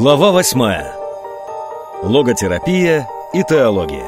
Глава восьмая. Логотерапия и теология.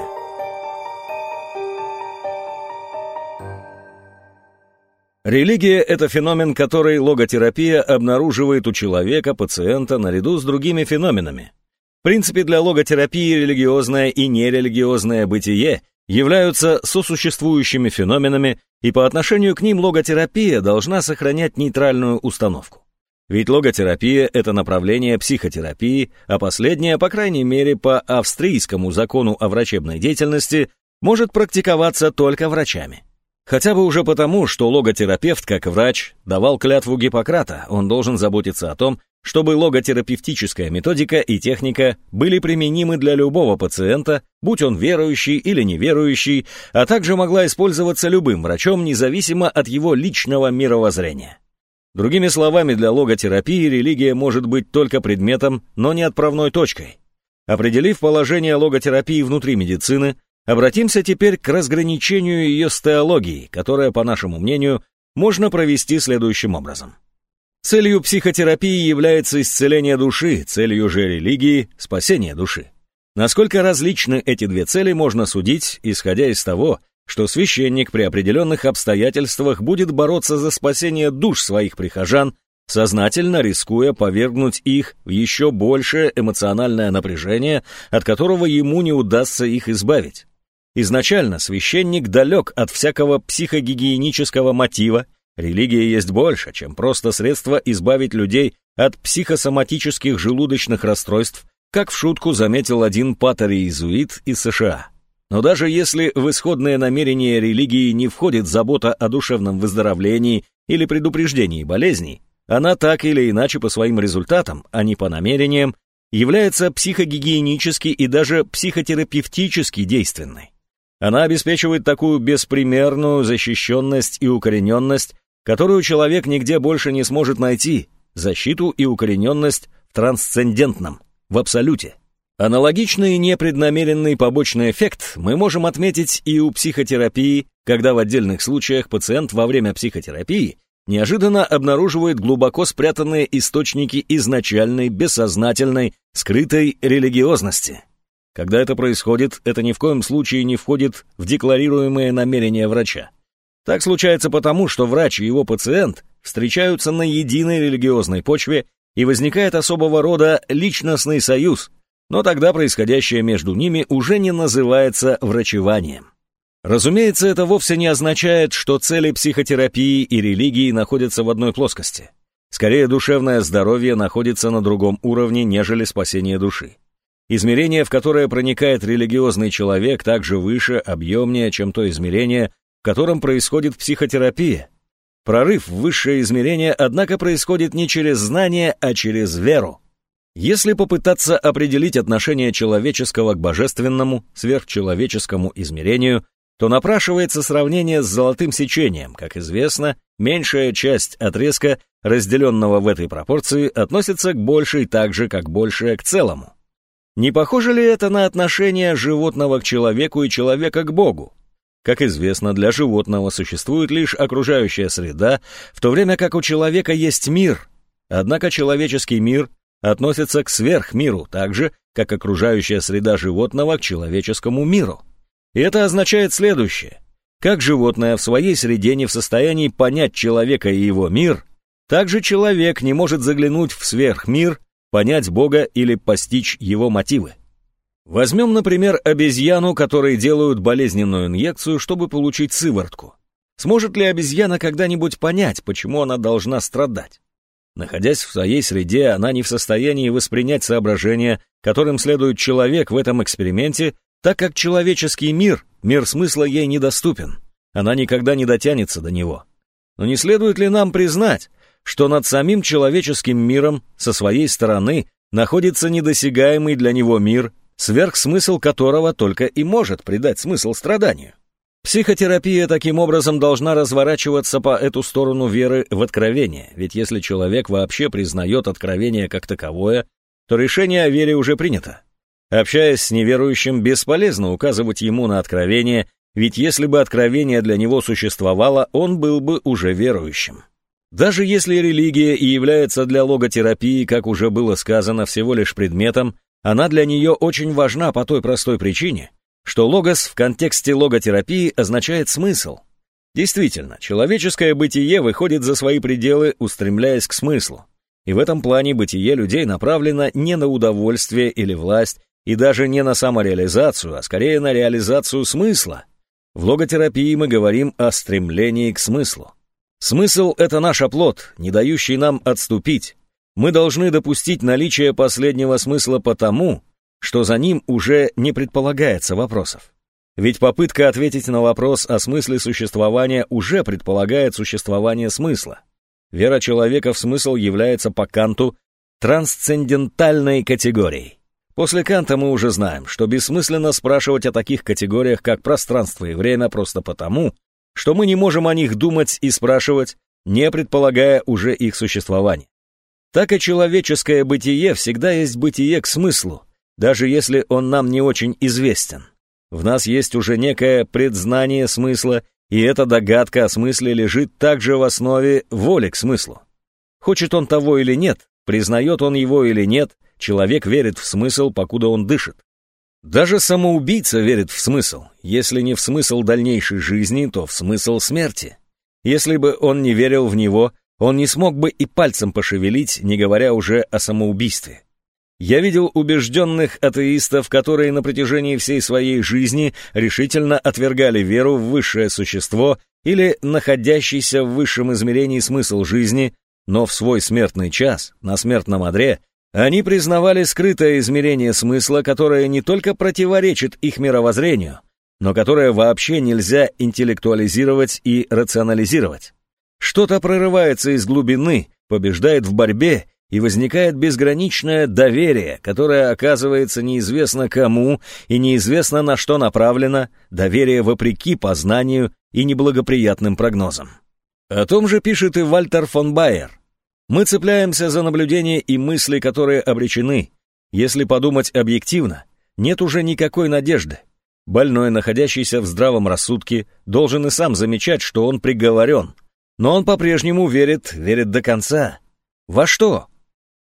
Религия – это феномен, который логотерапия обнаруживает у человека, пациента, наряду с другими феноменами. В принципе, для логотерапии религиозное и нерелигиозное бытие являются сосуществующими феноменами, и по отношению к ним логотерапия должна сохранять нейтральную установку. Ведь логотерапия – это направление психотерапии, а последнее, по крайней мере, по австрийскому закону о врачебной деятельности, может практиковаться только врачами. Хотя бы уже потому, что логотерапевт, как врач, давал клятву Гиппократа, он должен заботиться о том, чтобы логотерапевтическая методика и техника были применимы для любого пациента, будь он верующий или неверующий, а также могла использоваться любым врачом, независимо от его личного мировоззрения. Другими словами, для логотерапии религия может быть только предметом, но не отправной точкой. Определив положение логотерапии внутри медицины, обратимся теперь к разграничению ее с теологией, которое, по нашему мнению, можно провести следующим образом. Целью психотерапии является исцеление души, целью же религии – спасение души. Насколько различны эти две цели, можно судить, исходя из того, что священник при определенных обстоятельствах будет бороться за спасение душ своих прихожан, сознательно рискуя повергнуть их в еще большее эмоциональное напряжение, от которого ему не удастся их избавить. Изначально священник далек от всякого психогигиенического мотива, Религия есть больше, чем просто средство избавить людей от психосоматических желудочных расстройств, как в шутку заметил один патер-иезуит из США. Но даже если в исходное намерение религии не входит забота о душевном выздоровлении или предупреждении болезней, она так или иначе по своим результатам, а не по намерениям, является психогигиенически и даже психотерапевтически действенной. Она обеспечивает такую беспримерную защищенность и укорененность, которую человек нигде больше не сможет найти, защиту и укорененность в трансцендентном, в абсолюте. Аналогичный непреднамеренный побочный эффект мы можем отметить и у психотерапии, когда в отдельных случаях пациент во время психотерапии неожиданно обнаруживает глубоко спрятанные источники изначальной, бессознательной, скрытой религиозности. Когда это происходит, это ни в коем случае не входит в декларируемые намерения врача. Так случается потому, что врач и его пациент встречаются на единой религиозной почве и возникает особого рода личностный союз, но тогда происходящее между ними уже не называется врачеванием. Разумеется, это вовсе не означает, что цели психотерапии и религии находятся в одной плоскости. Скорее, душевное здоровье находится на другом уровне, нежели спасение души. Измерение, в которое проникает религиозный человек, также выше, объемнее, чем то измерение, в котором происходит психотерапия. Прорыв в высшее измерение, однако, происходит не через знание, а через веру. Если попытаться определить отношение человеческого к божественному, сверхчеловеческому измерению, то напрашивается сравнение с золотым сечением. Как известно, меньшая часть отрезка, разделенного в этой пропорции, относится к большей так же, как большая к целому. Не похоже ли это на отношение животного к человеку и человека к Богу? Как известно, для животного существует лишь окружающая среда, в то время как у человека есть мир. Однако человеческий мир относится к сверхмиру, так же, как окружающая среда животного к человеческому миру. И это означает следующее. Как животное в своей среде не в состоянии понять человека и его мир, так же человек не может заглянуть в сверхмир, понять Бога или постичь его мотивы. Возьмем, например, обезьяну, которой делают болезненную инъекцию, чтобы получить сыворотку. Сможет ли обезьяна когда-нибудь понять, почему она должна страдать? Находясь в своей среде, она не в состоянии воспринять соображения, которым следует человек в этом эксперименте, так как человеческий мир, мир смысла ей недоступен. Она никогда не дотянется до него. Но не следует ли нам признать, что над самим человеческим миром со своей стороны находится недосягаемый для него мир, сверхсмысл которого только и может придать смысл страданию. Психотерапия таким образом должна разворачиваться по эту сторону веры в откровение, ведь если человек вообще признает откровение как таковое, то решение о вере уже принято. Общаясь с неверующим, бесполезно указывать ему на откровение, ведь если бы откровение для него существовало, он был бы уже верующим. Даже если религия и является для логотерапии, как уже было сказано, всего лишь предметом, она для нее очень важна по той простой причине, что логос в контексте логотерапии означает смысл. Действительно, человеческое бытие выходит за свои пределы, устремляясь к смыслу. И в этом плане бытие людей направлено не на удовольствие или власть, и даже не на самореализацию, а скорее на реализацию смысла. В логотерапии мы говорим о стремлении к смыслу. Смысл — это наш оплот, не дающий нам отступить. Мы должны допустить наличие последнего смысла потому, что за ним уже не предполагается вопросов. Ведь попытка ответить на вопрос о смысле существования уже предполагает существование смысла. Вера человека в смысл является по Канту трансцендентальной категорией. После Канта мы уже знаем, что бессмысленно спрашивать о таких категориях, как пространство и время, просто потому, что мы не можем о них думать и спрашивать, не предполагая уже их существование. Так и человеческое бытие всегда есть бытие к смыслу, даже если он нам не очень известен. В нас есть уже некое предзнание смысла, и эта догадка о смысле лежит также в основе воли к смыслу. Хочет он того или нет, признает он его или нет, человек верит в смысл, покуда он дышит. Даже самоубийца верит в смысл. Если не в смысл дальнейшей жизни, то в смысл смерти. Если бы он не верил в него, он не смог бы и пальцем пошевелить, не говоря уже о самоубийстве. Я видел убежденных атеистов, которые на протяжении всей своей жизни решительно отвергали веру в высшее существо или находящийся в высшем измерении смысл жизни, но в свой смертный час, на смертном одре, они признавали скрытое измерение смысла, которое не только противоречит их мировоззрению, но которое вообще нельзя интеллектуализировать и рационализировать. Что-то прорывается из глубины, побеждает в борьбе, и возникает безграничное доверие, которое оказывается неизвестно кому и неизвестно на что направлено, доверие вопреки познанию и неблагоприятным прогнозам. О том же пишет и Вальтер фон Байер. Мы цепляемся за наблюдения и мысли, которые обречены. Если подумать объективно, нет уже никакой надежды. Больной, находящийся в здравом рассудке, должен и сам замечать, что он приговорен. Но он по-прежнему верит, верит до конца. Во что?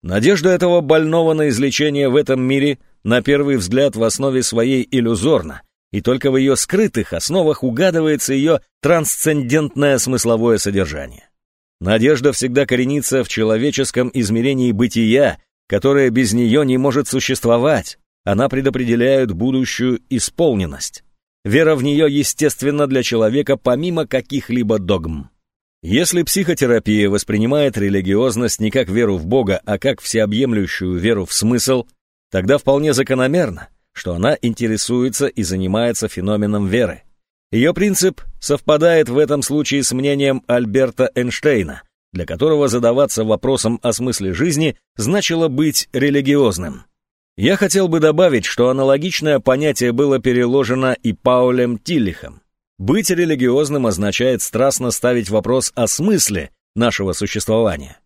Надежда этого больного на излечение в этом мире на первый взгляд в основе своей иллюзорна, и только в ее скрытых основах угадывается ее трансцендентное смысловое содержание. Надежда всегда коренится в человеческом измерении бытия, которое без нее не может существовать. Она предопределяет будущую исполненность. Вера в нее естественна для человека помимо каких-либо догм. Если психотерапия воспринимает религиозность не как веру в Бога, а как всеобъемлющую веру в смысл, тогда вполне закономерно, что она интересуется и занимается феноменом веры. Ее принцип совпадает в этом случае с мнением Альберта Эйнштейна, для которого задаваться вопросом о смысле жизни значило быть религиозным. Я хотел бы добавить, что аналогичное понятие было переложено и Паулем Тиллихом. Быть религиозным означает страстно ставить вопрос о смысле нашего существования.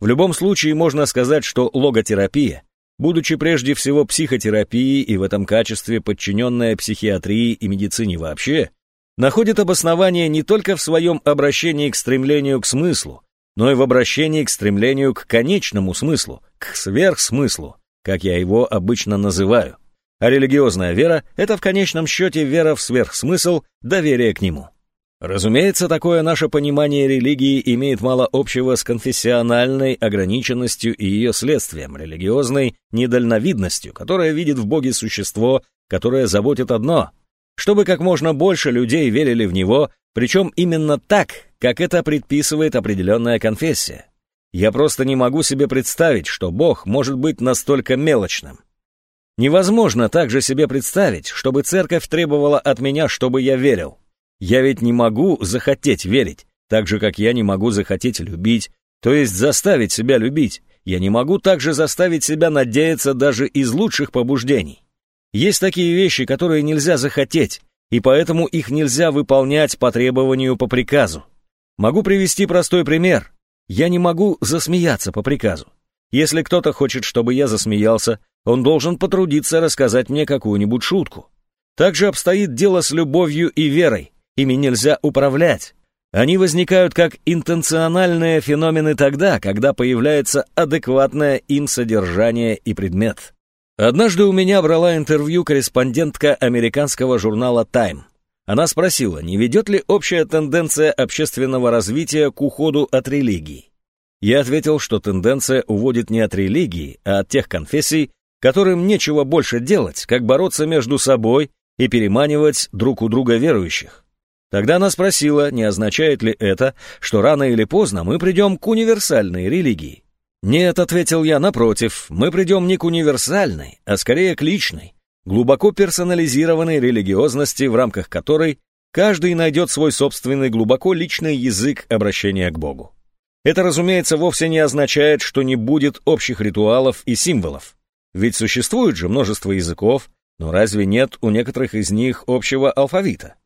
В любом случае можно сказать, что логотерапия, будучи прежде всего психотерапией и в этом качестве подчиненная психиатрии и медицине вообще, находит обоснование не только в своем обращении к стремлению к смыслу, но и в обращении к стремлению к конечному смыслу, к сверхсмыслу, как я его обычно называю. А религиозная вера — это в конечном счете вера в сверхсмысл, доверие к нему. Разумеется, такое наше понимание религии имеет мало общего с конфессиональной ограниченностью и ее следствием, религиозной недальновидностью, которая видит в Боге существо, которое заботит одно чтобы как можно больше людей верили в него, причем именно так, как это предписывает определенная конфессия. Я просто не могу себе представить, что Бог может быть настолько мелочным. Невозможно также себе представить, чтобы церковь требовала от меня, чтобы я верил. Я ведь не могу захотеть верить, так же, как я не могу захотеть любить, то есть заставить себя любить. Я не могу также заставить себя надеяться даже из лучших побуждений. Есть такие вещи, которые нельзя захотеть, и поэтому их нельзя выполнять по требованию по приказу. Могу привести простой пример. Я не могу засмеяться по приказу. Если кто-то хочет, чтобы я засмеялся, он должен потрудиться рассказать мне какую-нибудь шутку. Так же обстоит дело с любовью и верой. Ими нельзя управлять. Они возникают как интенциональные феномены тогда, когда появляется адекватное им содержание и предмет. Однажды у меня брала интервью корреспондентка американского журнала Time. Она спросила, не ведет ли общая тенденция общественного развития к уходу от религии. Я ответил, что тенденция уводит не от религии, а от тех конфессий, которым нечего больше делать, как бороться между собой и переманивать друг у друга верующих. Тогда она спросила, не означает ли это, что рано или поздно мы придем к универсальной религии. «Нет», — ответил я, — «напротив, мы придем не к универсальной, а скорее к личной, глубоко персонализированной религиозности, в рамках которой каждый найдет свой собственный глубоко личный язык обращения к Богу. Это, разумеется, вовсе не означает, что не будет общих ритуалов и символов. Ведь существует же множество языков, но разве нет у некоторых из них общего алфавита?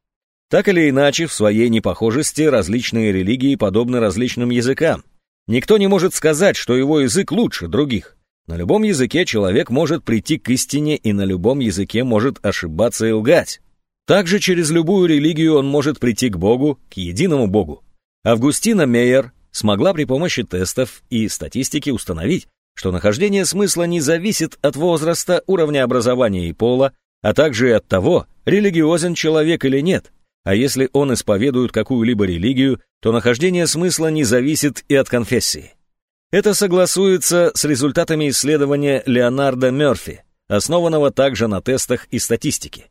Так или иначе, в своей непохожести различные религии подобны различным языкам. Никто не может сказать, что его язык лучше других. На любом языке человек может прийти к истине и на любом языке может ошибаться и лгать. Также через любую религию он может прийти к Богу, к единому Богу. Августина Мейер смогла при помощи тестов и статистики установить, что нахождение смысла не зависит от возраста, уровня образования и пола, а также и от того, религиозен человек или нет, а если он исповедует какую-либо религию, то нахождение смысла не зависит и от конфессии. Это согласуется с результатами исследования Леонарда Мерфи, основанного также на тестах и статистике.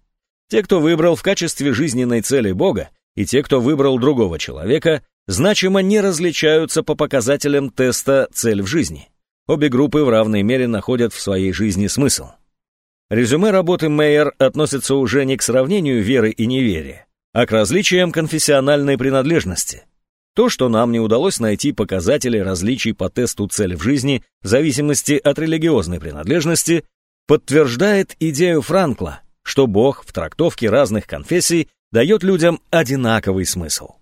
Те, кто выбрал в качестве жизненной цели Бога, и те, кто выбрал другого человека, значимо не различаются по показателям теста «Цель в жизни». Обе группы в равной мере находят в своей жизни смысл. Резюме работы Мейер относится уже не к сравнению веры и неверия, а к различиям конфессиональной принадлежности. То, что нам не удалось найти показатели различий по тесту «Цель в жизни» в зависимости от религиозной принадлежности, подтверждает идею Франкла, что Бог в трактовке разных конфессий дает людям одинаковый смысл.